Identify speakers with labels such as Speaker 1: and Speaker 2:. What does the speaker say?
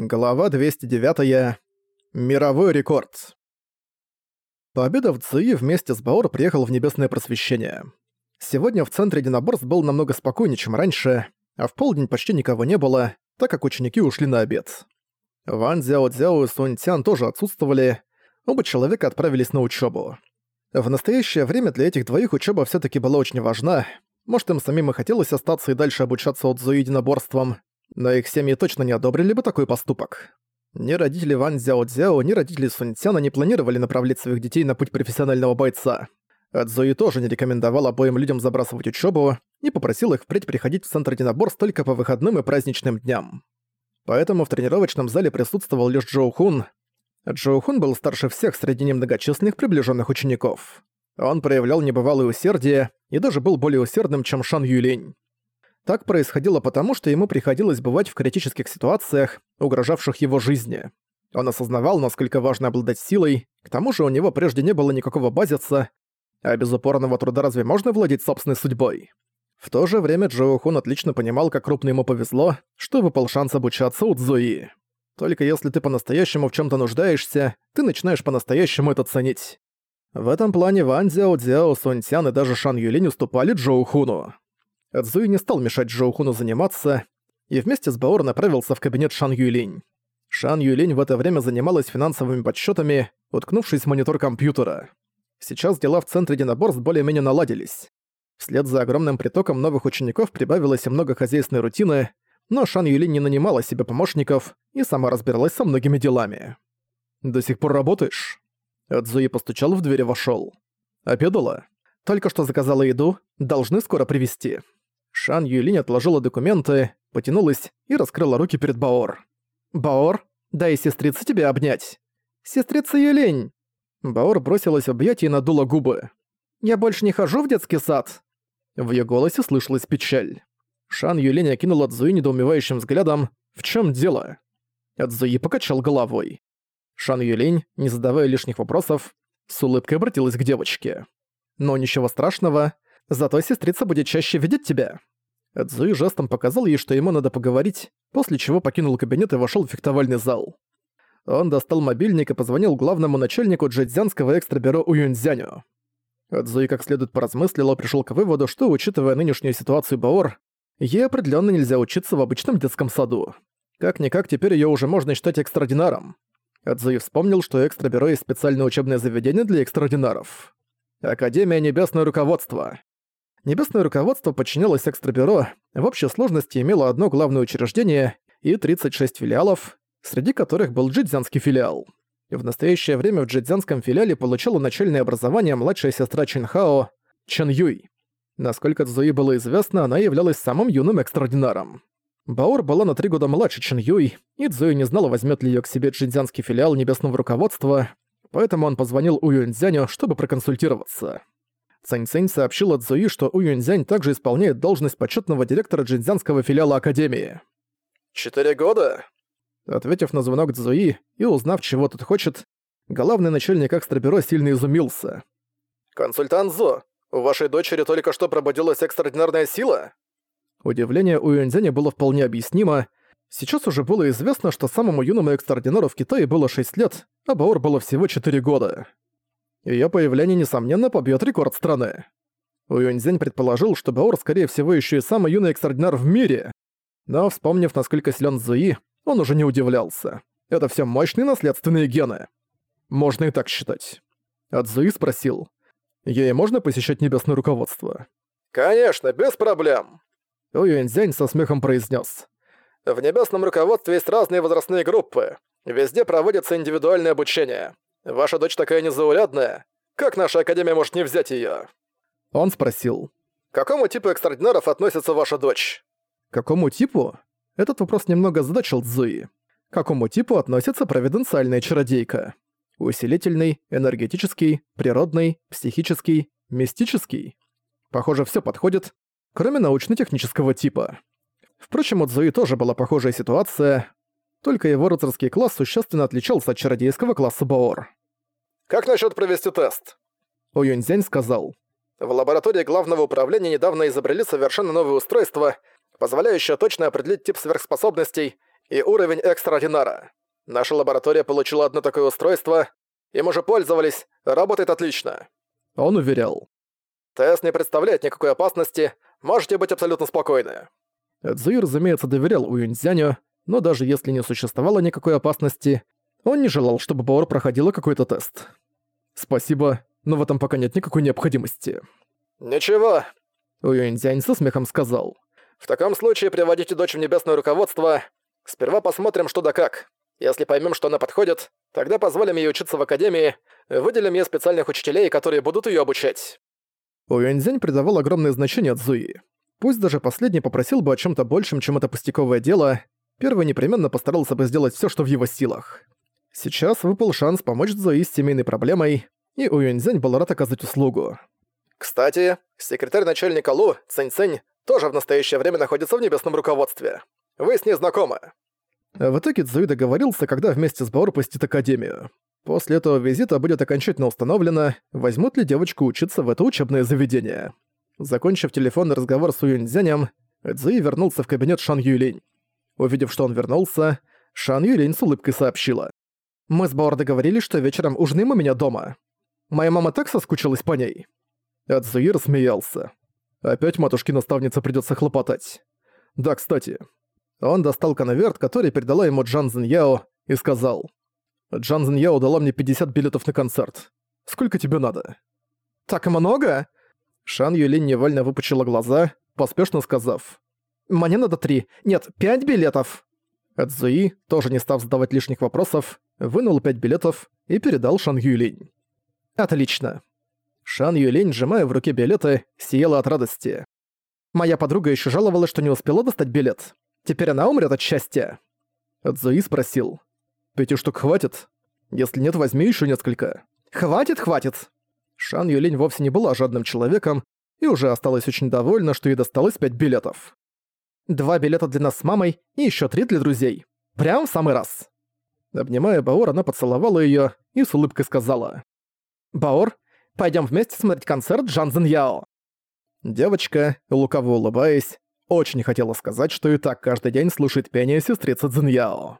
Speaker 1: Глава 209. Мировой рекорд. Пообедав Цуи вместе с Баор приехал в Небесное Просвещение. Сегодня в центре единоборств был намного спокойнее, чем раньше, а в полдень почти никого не было, так как ученики ушли на обед. Ван Цзяо Цзяо и Сунь Цян тоже отсутствовали, оба человека отправились на учебу. В настоящее время для этих двоих учеба все таки была очень важна, может им самим и хотелось остаться и дальше обучаться от Цзуи единоборствам, но их семьи точно не одобрили бы такой поступок. Ни родители Ван Цзяо Цзяо, ни родители Сунь Цяна не планировали направлять своих детей на путь профессионального бойца. Цзуи тоже не рекомендовал обоим людям забрасывать учебу и попросил их впредь приходить в центр единоборств только по выходным и праздничным дням. Поэтому в тренировочном зале присутствовал лишь Джоу Хун. Джоу Хун был старше всех среди немногочисленных приближенных учеников. Он проявлял небывалое усердие и даже был более усердным, чем Шан Юлинь. Так происходило потому, что ему приходилось бывать в критических ситуациях, угрожавших его жизни. Он осознавал, насколько важно обладать силой, к тому же у него прежде не было никакого базиса, а без упорного труда разве можно владеть собственной судьбой? В то же время Джоу Хун отлично понимал, как крупно ему повезло, что выпал шанс обучаться у Цзуи. Только если ты по-настоящему в чем то нуждаешься, ты начинаешь по-настоящему это ценить. В этом плане Ван Цзяо, Цзяо, Сунь Цян и даже Шан Юлинь уступали Джоу Хуну. Цзуи не стал мешать Джоу Хуну заниматься, и вместе с Баор направился в кабинет Шан Юйлинь. Шан Юйлинь в это время занималась финансовыми подсчетами, уткнувшись в монитор компьютера. Сейчас дела в центре единоборств более-менее наладились. Вслед за огромным притоком новых учеников прибавилось и много хозяйственной рутины, но Шан Юлинь не нанимала себе помощников и сама разбиралась со многими делами. «До сих пор работаешь?» Цзуи постучал в дверь и вошёл. «Обедала? Только что заказала еду, должны скоро привезти. Шан Юлинь отложила документы, потянулась и раскрыла руки перед Баор. «Баор, дай сестрице тебя обнять!» «Сестрица Юлинь!» Баор бросилась в объятия и надула губы. «Я больше не хожу в детский сад!» В её голосе слышалась печаль. Шан Юлинь окинула Цзуи недоумевающим взглядом. «В чём дело?» Цзуи покачал головой. Шан Юлинь, не задавая лишних вопросов, с улыбкой обратилась к девочке. «Но ничего страшного, Зато сестрица будет чаще видеть тебя». Цзуи жестом показал ей, что ему надо поговорить, после чего покинул кабинет и вошел в фехтовальный зал. Он достал мобильник и позвонил главному начальнику джэцзянского экстрабюро Уюньцзяню. Цзуи как следует поразмыслил и пришел к выводу, что, учитывая нынешнюю ситуацию Баор, ей определенно нельзя учиться в обычном детском саду. Как-никак теперь ее уже можно считать экстраординаром. Цзуи вспомнил, что экстрабюро есть специальное учебное заведение для экстраординаров. Академия Небесное Руководство. Небесное руководство подчинялось экстрабюро, в общей сложности имело одно главное учреждение и 36 филиалов, среди которых был джидзянский филиал. В настоящее время в джидзянском филиале получила начальное образование младшая сестра Чинхао Чен Юй. Насколько Цзуи было известно, она являлась самым юным экстраординаром. Баор была на три года младше Чен Юй, и Цзуи не знала, возьмет ли ее к себе джидзянский филиал небесного руководства, поэтому он позвонил У Юньцзяню, чтобы проконсультироваться. Цань-Цинь сообщила Цзуи, что У Юньцзянь также исполняет должность почетного директора джинзянского филиала Академии.
Speaker 2: «Четыре года?»
Speaker 1: Ответив на звонок Цзуи и узнав, чего тут хочет, главный начальник экстрабюро сильно изумился.
Speaker 2: «Консультант Зо, у вашей дочери только что пробудилась экстраординарная сила?»
Speaker 1: Удивление у Юньцзяня было вполне объяснимо. Сейчас уже было известно, что самому юному экстраординару в Китае было 6 лет, а Баор было всего 4 года. Её появление, несомненно, побьёт рекорд страны. Уюньзень предположил, что Баор, скорее всего, ещё и самый юный экстраординар в мире. Но, вспомнив, насколько силён Зуи, он уже не удивлялся. Это всё мощные наследственные гены. Можно и так считать. От Зуи спросил. Ей можно посещать небесное руководство?
Speaker 2: «Конечно, без проблем!»
Speaker 1: Уюньзянь со смехом произнес.
Speaker 2: «В небесном руководстве есть разные возрастные группы. Везде проводится индивидуальное обучение. Ваша дочь такая незаурядная. Как наша Академия может не взять её?»
Speaker 1: Он спросил.
Speaker 2: «К какому типу экстраординаров относится ваша дочь?»
Speaker 1: «К какому типу?» Этот вопрос немного задачил Цзуи. К какому типу относится провиденциальная чародейка? Усилительный, энергетический, природный, психический, мистический? Похоже, всё подходит, кроме научно-технического типа. Впрочем, у Цзуи тоже была похожая ситуация, только его рыцарский класс существенно отличался от чародейского класса Баор.
Speaker 2: «Как насчет провести тест?»
Speaker 1: У Юньцзянь сказал.
Speaker 2: «В лаборатории главного управления недавно изобрели совершенно новое устройство, позволяющее точно определить тип сверхспособностей и уровень экстраординара. Наша лаборатория получила одно такое устройство, им уже пользовались, работает отлично».
Speaker 1: Он уверял.
Speaker 2: «Тест не представляет никакой опасности, можете быть абсолютно спокойны».
Speaker 1: Цзуи, разумеется, доверял Уюньцзяню, но даже если не существовало никакой опасности, он не желал, чтобы Баор проходила какой-то тест. «Спасибо, но в этом пока нет никакой необходимости».
Speaker 2: «Ничего», —
Speaker 1: Уюньцзянь со смехом сказал.
Speaker 2: «В таком случае приводите дочь в небесное руководство. Сперва посмотрим, что да как. Если поймем, что она подходит, тогда позволим ей учиться в академии, выделим ей специальных учителей, которые будут ее обучать».
Speaker 1: Уюньцзянь придавал огромное значение Цзуи. Пусть даже последний попросил бы о чем то большем, чем это пустяковое дело, первый непременно постарался бы сделать все, что в его силах. Сейчас выпал шанс помочь Зои с семейной проблемой, и Уюньцзянь был рад оказать услугу.
Speaker 2: «Кстати, секретарь начальника Лу, Цэнь-Цэнь, тоже в настоящее время находится в небесном руководстве. Вы с ней знакомы?»
Speaker 1: В итоге Цзуи договорился, когда вместе с Баор посетит Академию. После этого визита будет окончательно установлено, возьмут ли девочку учиться в это учебное заведение. Закончив телефонный разговор с Уюньцзянем, Цзуи вернулся в кабинет Шан Юйлинь. Увидев, что он вернулся, Шан Юйлинь с улыбкой сообщила. «Мы с Баор договорились, что вечером ужинаем у меня дома. Моя мама так соскучилась по ней». Цзуи рассмеялся. «Опять матушке-наставнице придётся хлопотать. Да, кстати». Он достал конверт, который передала ему Джан Зин Яо, и сказал. «Джан Зин Яо дала мне 50 билетов на концерт. Сколько тебе надо?» «Так много?» Шан Юлин невольно выпучила глаза, поспешно сказав. «Мне надо три, нет, пять билетов!» Эдзуи, тоже не став задавать лишних вопросов, вынул пять билетов и передал Шан Юлинь. «Отлично!» Шан Юлинь, сжимая в руке билеты, сияла от радости. «Моя подруга еще жаловалась, что не успела достать билет. Теперь она умрет от счастья!» Эдзуи спросил. «Пяти штук хватит? Если нет, возьми еще несколько». «Хватит, хватит!» Шан Юлинь вовсе не была жадным человеком и уже осталась очень довольна, что ей досталось пять билетов. Два билета для нас с мамой и еще три для друзей. Прям в самый раз. Обнимая Баор, она поцеловала ее и с улыбкой сказала. «Баор, пойдем вместе смотреть концерт Джан Зин Яо». Девочка, лукаво улыбаясь, очень хотела сказать, что и так каждый день слушает пение сестрицы Цзин Яо.